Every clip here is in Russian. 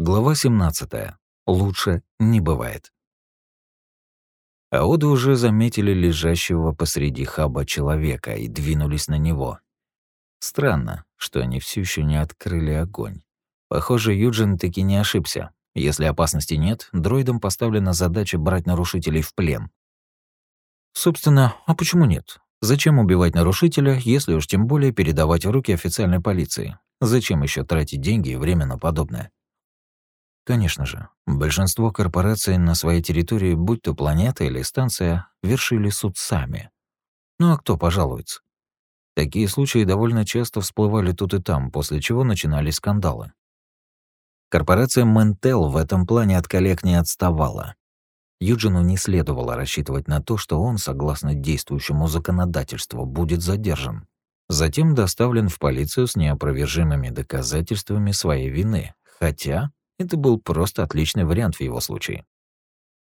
Глава 17. Лучше не бывает. Аоды уже заметили лежащего посреди хаба человека и двинулись на него. Странно, что они все еще не открыли огонь. Похоже, Юджин таки не ошибся. Если опасности нет, дроидам поставлена задача брать нарушителей в плен. Собственно, а почему нет? Зачем убивать нарушителя, если уж тем более передавать в руки официальной полиции? Зачем еще тратить деньги и время на подобное? Конечно же, большинство корпораций на своей территории, будь то планета или станция, вершили суд сами. Ну а кто пожалуется? Такие случаи довольно часто всплывали тут и там, после чего начинались скандалы. Корпорация Ментел в этом плане от коллег не отставала. Юджину не следовало рассчитывать на то, что он, согласно действующему законодательству, будет задержан. Затем доставлен в полицию с неопровержимыми доказательствами своей вины, хотя это был просто отличный вариант в его случае.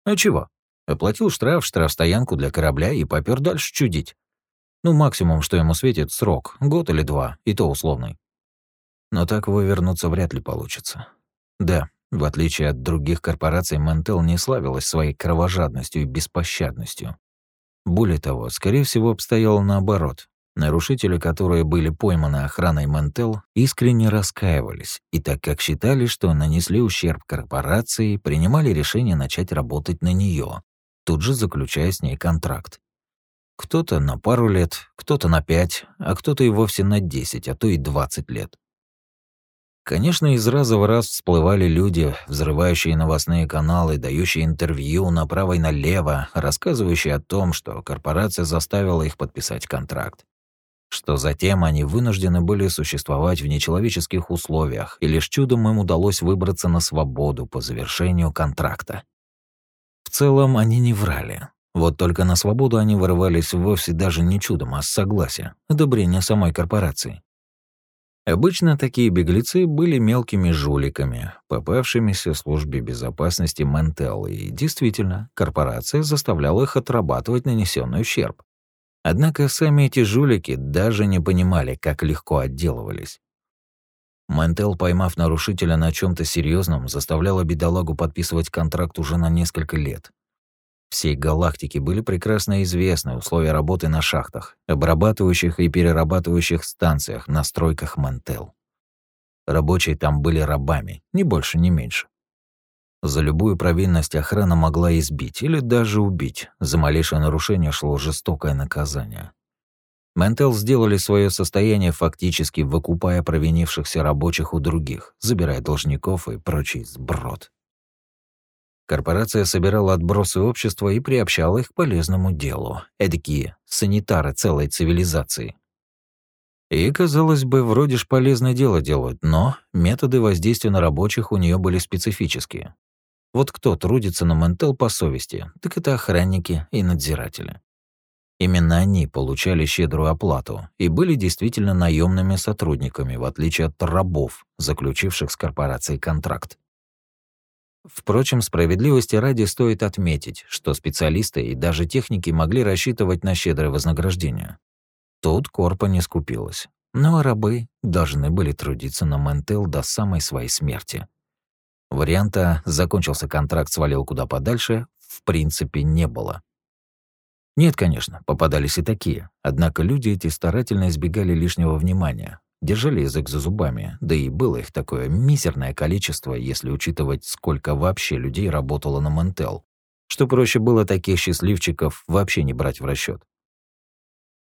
А чего? Оплатил штраф, штрафстоянку для корабля и попёр дальше чудить. Ну, максимум, что ему светит, срок, год или два, и то условный. Но так вывернуться вряд ли получится. Да, в отличие от других корпораций, Ментел не славилась своей кровожадностью и беспощадностью. Более того, скорее всего, обстояло наоборот. Нарушители, которые были пойманы охраной Ментел, искренне раскаивались, и так как считали, что нанесли ущерб корпорации, принимали решение начать работать на нее, тут же заключая с ней контракт. Кто-то на пару лет, кто-то на пять, а кто-то и вовсе на десять, а то и двадцать лет. Конечно, из раза в раз всплывали люди, взрывающие новостные каналы, дающие интервью направо и налево, рассказывающие о том, что корпорация заставила их подписать контракт что затем они вынуждены были существовать в нечеловеческих условиях, и лишь чудом им удалось выбраться на свободу по завершению контракта. В целом они не врали. Вот только на свободу они вырывались вовсе даже не чудом, а с согласия, одобрения самой корпорации. Обычно такие беглецы были мелкими жуликами, попавшимися в службе безопасности Ментел, и действительно, корпорация заставляла их отрабатывать нанесенный ущерб. Однако сами эти жулики даже не понимали, как легко отделывались. Мантел, поймав нарушителя на чем то серьезном, заставляла бедолагу подписывать контракт уже на несколько лет. Всей галактике были прекрасно известны условия работы на шахтах, обрабатывающих и перерабатывающих станциях, на стройках Мантел. Рабочие там были рабами, ни больше, ни меньше. За любую провинность охрана могла избить или даже убить. За малейшее нарушение шло жестокое наказание. Ментел сделали свое состояние фактически выкупая провинившихся рабочих у других, забирая должников и прочий сброд. Корпорация собирала отбросы общества и приобщала их к полезному делу. Эдакие санитары целой цивилизации. И, казалось бы, вроде ж полезное дело делают, но методы воздействия на рабочих у нее были специфические. Вот кто трудится на Ментел по совести, так это охранники и надзиратели. Именно они получали щедрую оплату и были действительно наемными сотрудниками, в отличие от рабов, заключивших с корпорацией контракт. Впрочем, справедливости ради стоит отметить, что специалисты и даже техники могли рассчитывать на щедрое вознаграждение. Тут Корпа не скупилась. Ну а рабы должны были трудиться на Ментел до самой своей смерти. Варианта «закончился контракт, свалил куда подальше» в принципе не было. Нет, конечно, попадались и такие, однако люди эти старательно избегали лишнего внимания, держали язык за зубами, да и было их такое мизерное количество, если учитывать, сколько вообще людей работало на Ментел, что проще было таких счастливчиков вообще не брать в расчет.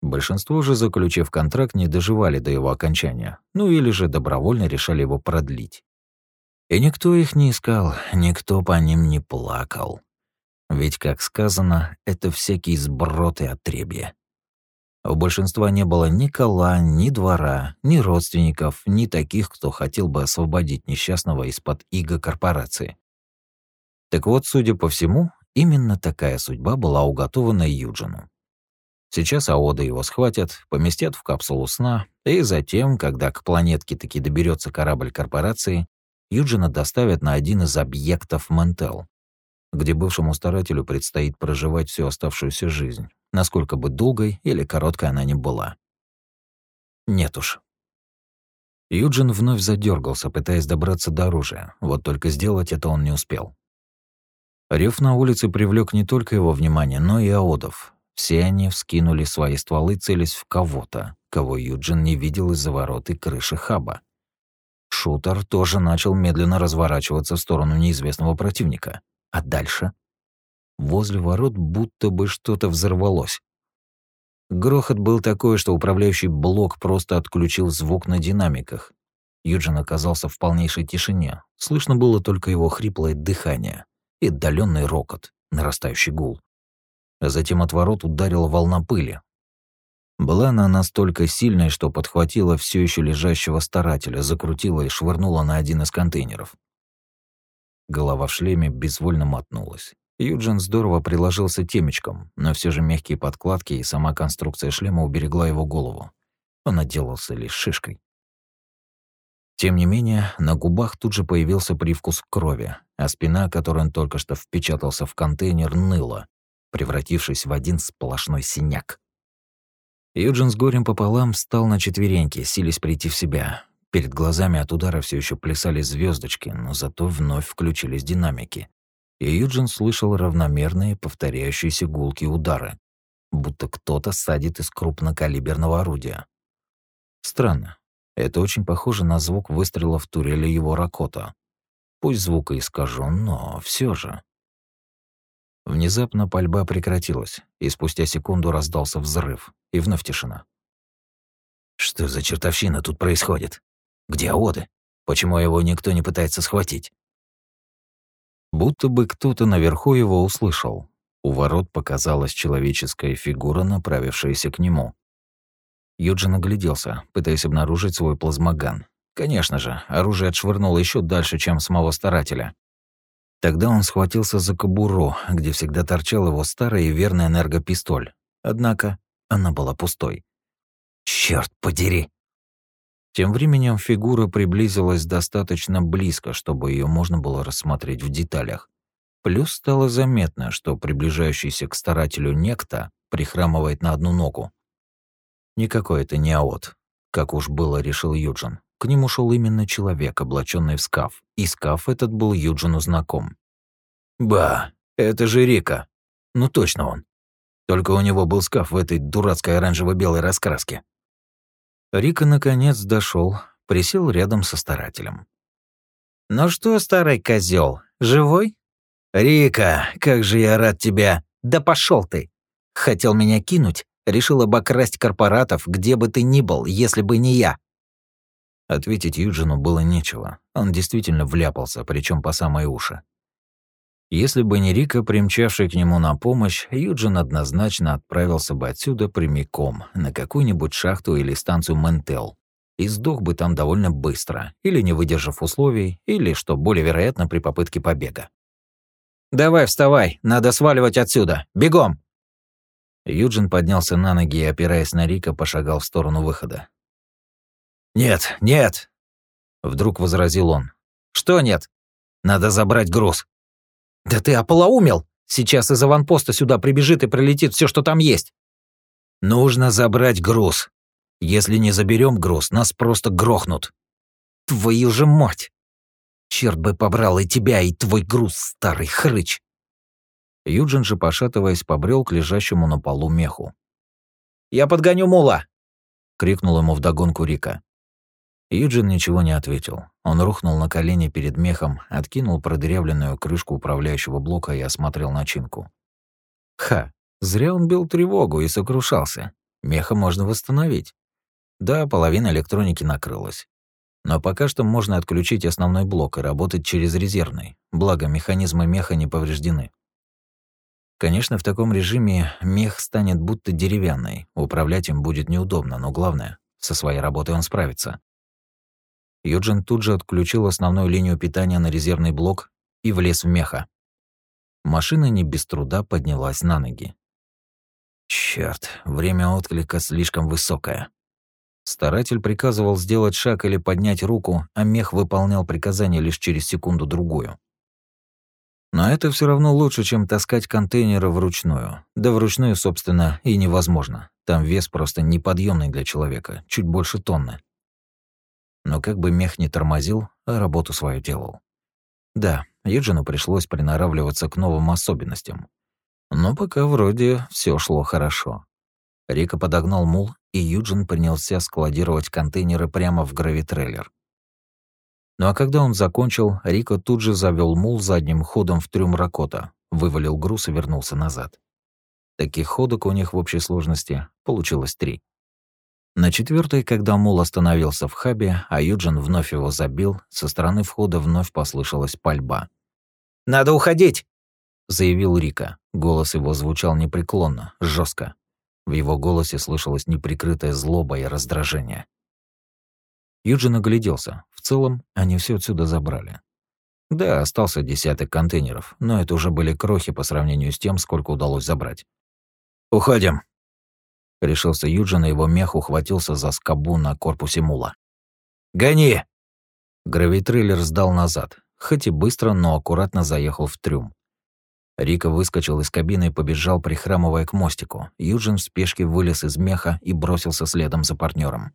Большинство же, заключив контракт, не доживали до его окончания, ну или же добровольно решали его продлить. И никто их не искал, никто по ним не плакал. Ведь, как сказано, это всякий сброд и отребье. У большинства не было ни кола, ни двора, ни родственников, ни таких, кто хотел бы освободить несчастного из-под иго корпорации. Так вот, судя по всему, именно такая судьба была уготована Юджину. Сейчас Аода его схватят, поместят в капсулу сна, и затем, когда к планетке таки доберется корабль корпорации, Юджина доставят на один из объектов Ментел, где бывшему старателю предстоит проживать всю оставшуюся жизнь, насколько бы долгой или короткой она ни была. Нет уж. Юджин вновь задергался, пытаясь добраться до оружия, вот только сделать это он не успел. Рев на улице привлек не только его внимание, но и аодов. Все они вскинули свои стволы, целясь в кого-то, кого Юджин не видел из-за ворот и крыши хаба. Шутер тоже начал медленно разворачиваться в сторону неизвестного противника. А дальше? Возле ворот будто бы что-то взорвалось. Грохот был такой, что управляющий блок просто отключил звук на динамиках. Юджин оказался в полнейшей тишине. Слышно было только его хриплое дыхание и отдаленный рокот, нарастающий гул. А затем от ворот ударила волна пыли. Была она настолько сильной, что подхватила все еще лежащего старателя, закрутила и швырнула на один из контейнеров. Голова в шлеме безвольно мотнулась. Юджин здорово приложился темечком, но все же мягкие подкладки и сама конструкция шлема уберегла его голову. Он отделался лишь шишкой. Тем не менее, на губах тут же появился привкус крови, а спина, которой он только что впечатался в контейнер, ныла, превратившись в один сплошной синяк. Юджин с горем пополам встал на четвереньки, силясь прийти в себя. Перед глазами от удара все еще плясали звездочки, но зато вновь включились динамики, и Юджин слышал равномерные повторяющиеся гулки удары, будто кто-то садит из крупнокалиберного орудия. Странно. Это очень похоже на звук выстрела в турели его ракота. Пусть звук и искажен, но все же. Внезапно пальба прекратилась, и спустя секунду раздался взрыв, и вновь тишина. Что за чертовщина тут происходит? Где Оды? Почему его никто не пытается схватить? Будто бы кто-то наверху его услышал. У ворот показалась человеческая фигура, направившаяся к нему. Юджин огляделся, пытаясь обнаружить свой плазмоган. Конечно же, оружие отшвырнуло еще дальше, чем самого старателя. Тогда он схватился за кобуру, где всегда торчал его старый и верный энергопистоль. Однако она была пустой. Черт подери! Тем временем фигура приблизилась достаточно близко, чтобы ее можно было рассмотреть в деталях. Плюс стало заметно, что приближающийся к старателю некто прихрамывает на одну ногу. Никакой это не аот, как уж было решил Юджин. К нему шел именно человек, облаченный в скаф, и скаф этот был Юджину знаком. «Ба, это же Рика. Ну точно он. Только у него был скаф в этой дурацкой оранжево-белой раскраске. Рика наконец дошел, присел рядом со старателем. «Ну что, старый козел, живой?» «Рика, как же я рад тебя!» «Да пошел ты!» «Хотел меня кинуть, решил обокрасть корпоратов, где бы ты ни был, если бы не я». Ответить Юджину было нечего. Он действительно вляпался, причем по самой уши. Если бы не Рика, примчавший к нему на помощь, Юджин однозначно отправился бы отсюда прямиком на какую-нибудь шахту или станцию Ментел и сдох бы там довольно быстро, или не выдержав условий, или, что более вероятно, при попытке побега. «Давай, вставай, надо сваливать отсюда! Бегом!» Юджин поднялся на ноги и, опираясь на Рика, пошагал в сторону выхода. «Нет, нет!» Вдруг возразил он. «Что нет? Надо забрать груз!» «Да ты ополоумел! Сейчас из аванпоста сюда прибежит и прилетит все, что там есть!» «Нужно забрать груз. Если не заберем груз, нас просто грохнут». «Твою же мать! Черт бы побрал и тебя, и твой груз, старый хрыч!» Юджин же, пошатываясь, побрел к лежащему на полу меху. «Я подгоню мула!» — крикнул ему вдогонку Рика. Юджин ничего не ответил. Он рухнул на колени перед мехом, откинул продырявленную крышку управляющего блока и осмотрел начинку. Ха, зря он бил тревогу и сокрушался. Меха можно восстановить. Да, половина электроники накрылась. Но пока что можно отключить основной блок и работать через резервный, благо механизмы меха не повреждены. Конечно, в таком режиме мех станет будто деревянный, управлять им будет неудобно, но главное, со своей работой он справится. Юджин тут же отключил основную линию питания на резервный блок и влез в меха. Машина не без труда поднялась на ноги. Черт, время отклика слишком высокое. Старатель приказывал сделать шаг или поднять руку, а мех выполнял приказания лишь через секунду-другую. Но это все равно лучше, чем таскать контейнеры вручную. Да вручную, собственно, и невозможно. Там вес просто неподъемный для человека, чуть больше тонны. Но как бы мех не тормозил, а работу свою делал. Да, Юджину пришлось приноравливаться к новым особенностям. Но пока вроде все шло хорошо. Рика подогнал мул, и Юджин принялся складировать контейнеры прямо в гравитрейлер. Ну а когда он закончил, Рика тут же завел мул задним ходом в трюм Ракота, вывалил груз и вернулся назад. Таких ходок у них в общей сложности получилось три. На четвертой, когда мул остановился в хабе, а Юджин вновь его забил, со стороны входа вновь послышалась пальба. «Надо уходить!» — заявил Рика. Голос его звучал непреклонно, жестко. В его голосе слышалась неприкрытая злоба и раздражение. Юджин огляделся. В целом, они все отсюда забрали. Да, остался десяток контейнеров, но это уже были крохи по сравнению с тем, сколько удалось забрать. «Уходим!» Решился Юджин, и его мех ухватился за скобу на корпусе мула. «Гони!» Гравитрейлер сдал назад, хоть и быстро, но аккуратно заехал в трюм. Рика выскочил из кабины и побежал, прихрамывая к мостику. Юджин в спешке вылез из меха и бросился следом за партнером.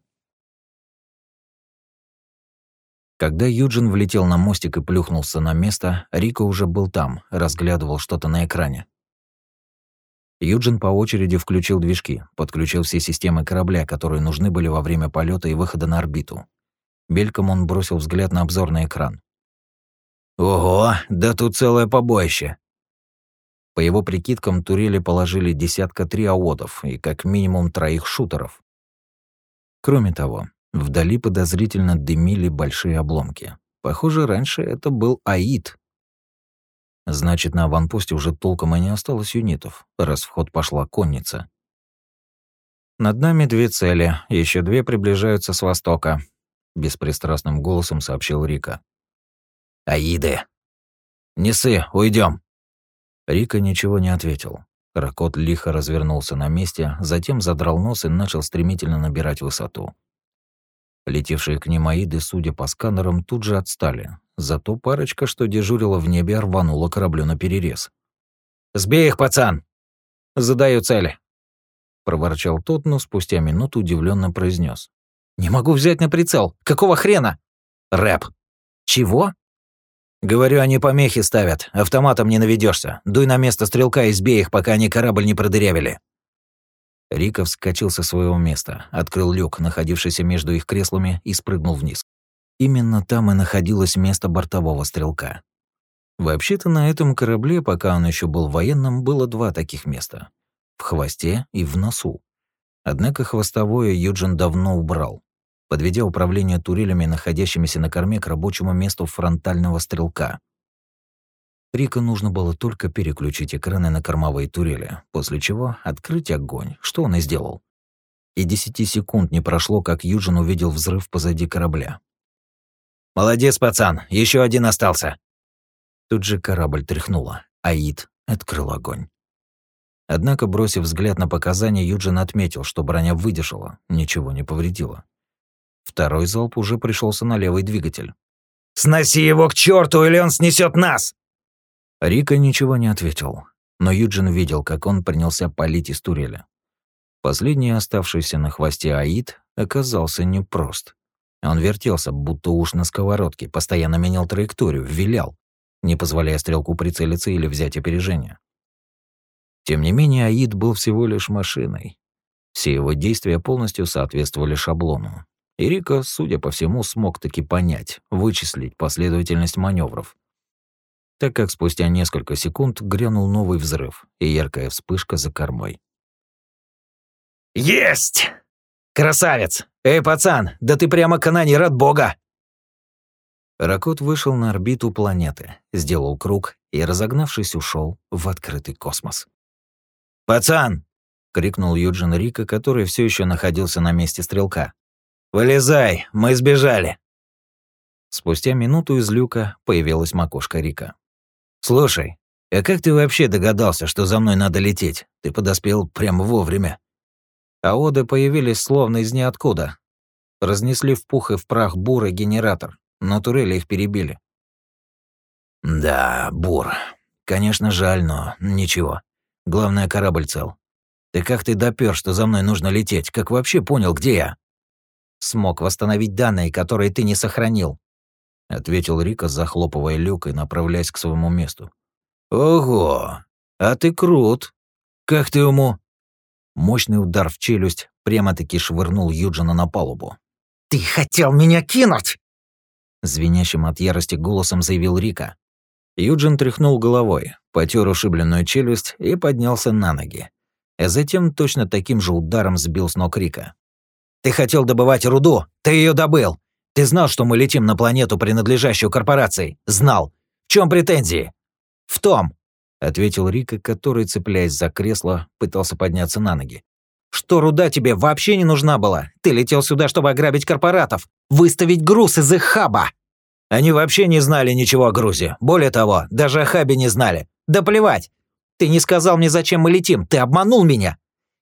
Когда Юджин влетел на мостик и плюхнулся на место, Рика уже был там, разглядывал что-то на экране. Юджин по очереди включил движки, подключил все системы корабля, которые нужны были во время полета и выхода на орбиту. Бельком он бросил взгляд на обзорный экран. «Ого, да тут целое побоище!» По его прикидкам, турели положили десятка три аодов и как минимум троих шутеров. Кроме того, вдали подозрительно дымили большие обломки. Похоже, раньше это был АИД. Значит, на аванпосте уже толком и не осталось юнитов, раз в ход пошла конница. «Над нами две цели, еще две приближаются с востока», — беспристрастным голосом сообщил Рика. «Аиды! Несы, уйдем. Рика ничего не ответил. Ракот лихо развернулся на месте, затем задрал нос и начал стремительно набирать высоту. Летевшие к ним аиды, судя по сканерам, тут же отстали. Зато парочка, что дежурила в небе, рванула кораблю на перерез. «Сбей их, пацан! Задаю цели!» Проворчал тот, но спустя минуту удивленно произнес: «Не могу взять на прицел! Какого хрена?» «Рэп!» «Чего?» Говорю, они помехи ставят. Автоматом не наведешься. Дуй на место стрелка и сбей их, пока они корабль не продырявили. Рика вскочил со своего места, открыл люк, находившийся между их креслами, и спрыгнул вниз. Именно там и находилось место бортового стрелка. Вообще-то на этом корабле, пока он еще был военным, было два таких места. В хвосте и в носу. Однако хвостовое Юджин давно убрал подведя управление турелями, находящимися на корме, к рабочему месту фронтального стрелка. Рика нужно было только переключить экраны на кормовые турели, после чего открыть огонь, что он и сделал. И десяти секунд не прошло, как Юджин увидел взрыв позади корабля. «Молодец, пацан, еще один остался!» Тут же корабль тряхнуло, Аид открыл огонь. Однако, бросив взгляд на показания, Юджин отметил, что броня выдержала, ничего не повредила. Второй залп уже пришелся на левый двигатель. «Сноси его к черту, или он снесет нас!» Рика ничего не ответил, но Юджин видел, как он принялся палить из турели. Последний оставшийся на хвосте Аид оказался непрост. Он вертелся, будто уж на сковородке, постоянно менял траекторию, вилял, не позволяя стрелку прицелиться или взять опережение. Тем не менее, Аид был всего лишь машиной. Все его действия полностью соответствовали шаблону, и Рика, судя по всему, смог таки понять, вычислить последовательность маневров. Так как спустя несколько секунд грянул новый взрыв и яркая вспышка за кормой. «Есть! Красавец! Эй, пацан, да ты прямо канонир от бога!» Ракот вышел на орбиту планеты, сделал круг и, разогнавшись, ушел в открытый космос. «Пацан!» — крикнул Юджин Рика, который все еще находился на месте стрелка. «Вылезай, мы сбежали!» Спустя минуту из люка появилась макушка Рика. «Слушай, а как ты вообще догадался, что за мной надо лететь? Ты подоспел прямо вовремя». А оды появились словно из ниоткуда. Разнесли в пух и в прах бур и генератор, но турели их перебили. «Да, бур. Конечно, жаль, но ничего. Главное, корабль цел. Ты как ты допёр, что за мной нужно лететь? Как вообще понял, где я?» Смог восстановить данные, которые ты не сохранил. Ответил Рика, захлопывая люк и направляясь к своему месту. Ого, а ты крут. Как ты ему? Мощный удар в челюсть прямо-таки швырнул Юджина на палубу. «Ты хотел меня кинуть!» Звенящим от ярости голосом заявил Рика. Юджин тряхнул головой, потер ушибленную челюсть и поднялся на ноги. А затем точно таким же ударом сбил с ног Рика. «Ты хотел добывать руду? Ты ее добыл! Ты знал, что мы летим на планету, принадлежащую корпорации? Знал! В чем претензии?» «В том!» — ответил Рика, который, цепляясь за кресло, пытался подняться на ноги. «Что руда тебе вообще не нужна была? Ты летел сюда, чтобы ограбить корпоратов, выставить груз из их хаба!» «Они вообще не знали ничего о грузе. Более того, даже о хабе не знали. Да плевать! Ты не сказал мне, зачем мы летим, ты обманул меня!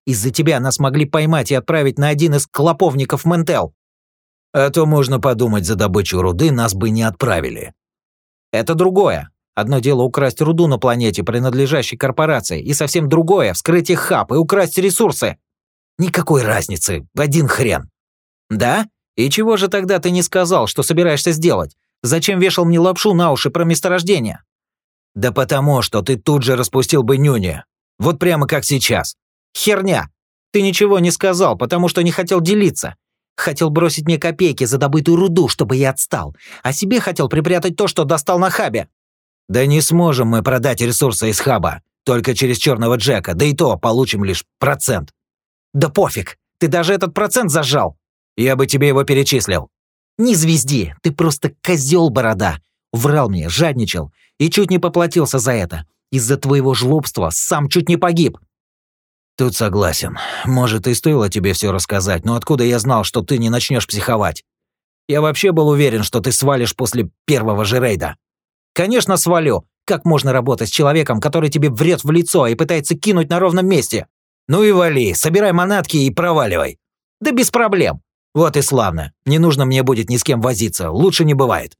Из-за тебя нас могли поймать и отправить на один из клоповников Ментел. А то можно подумать, за добычу руды нас бы не отправили. Это другое. Одно дело украсть руду на планете, принадлежащей корпорации, и совсем другое — вскрыть их хаб и украсть ресурсы. Никакой разницы, один хрен. Да? И чего же тогда ты не сказал, что собираешься сделать? Зачем вешал мне лапшу на уши про месторождение? Да потому, что ты тут же распустил бы нюни. Вот прямо как сейчас. Херня. Ты ничего не сказал, потому что не хотел делиться. Хотел бросить мне копейки за добытую руду, чтобы я отстал. А себе хотел припрятать то, что достал на хабе. Да не сможем мы продать ресурсы из хаба. Только через черного Джека, да и то получим лишь процент. Да пофиг, ты даже этот процент зажал. Я бы тебе его перечислил. Не звезди, ты просто козел борода. Врал мне, жадничал и чуть не поплатился за это. Из-за твоего жлобства сам чуть не погиб. Тут согласен. Может, и стоило тебе все рассказать, но откуда я знал, что ты не начнешь психовать? Я вообще был уверен, что ты свалишь после первого же рейда. Конечно, свалю. Как можно работать с человеком, который тебе врет в лицо и пытается кинуть на ровном месте? Ну и вали, собирай манатки и проваливай. Да без проблем. Вот и славно. Не нужно мне будет ни с кем возиться, лучше не бывает.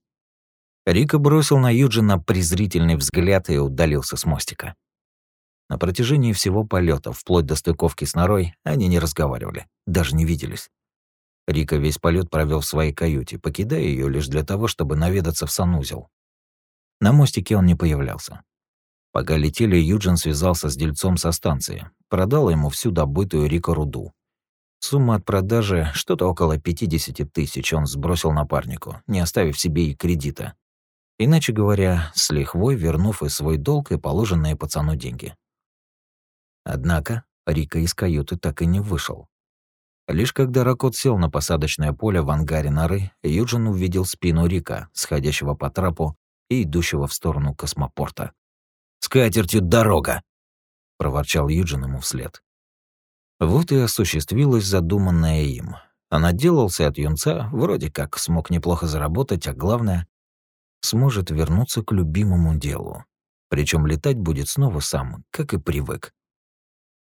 Рика бросил на Юджина презрительный взгляд и удалился с мостика. На протяжении всего полета, вплоть до стыковки с норой, они не разговаривали, даже не виделись. Рика весь полет провел в своей каюте, покидая ее лишь для того, чтобы наведаться в санузел. На мостике он не появлялся. Пока летели, Юджин связался с дельцом со станции, продал ему всю добытую Рика руду. Сумма от продажи, что-то около 50 тысяч, он сбросил напарнику, не оставив себе и кредита. Иначе говоря, с лихвой вернув и свой долг, и положенные пацану деньги. Однако Рика из каюты так и не вышел. Лишь когда Ракот сел на посадочное поле в ангаре норы, Юджин увидел спину Рика, сходящего по трапу и идущего в сторону космопорта. «С катертью дорога!» — проворчал Юджин ему вслед. Вот и осуществилось задуманное им. Он отделался от юнца, вроде как смог неплохо заработать, а главное, сможет вернуться к любимому делу. Причем летать будет снова сам, как и привык.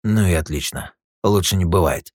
Ну и отлично. Лучше не бывает.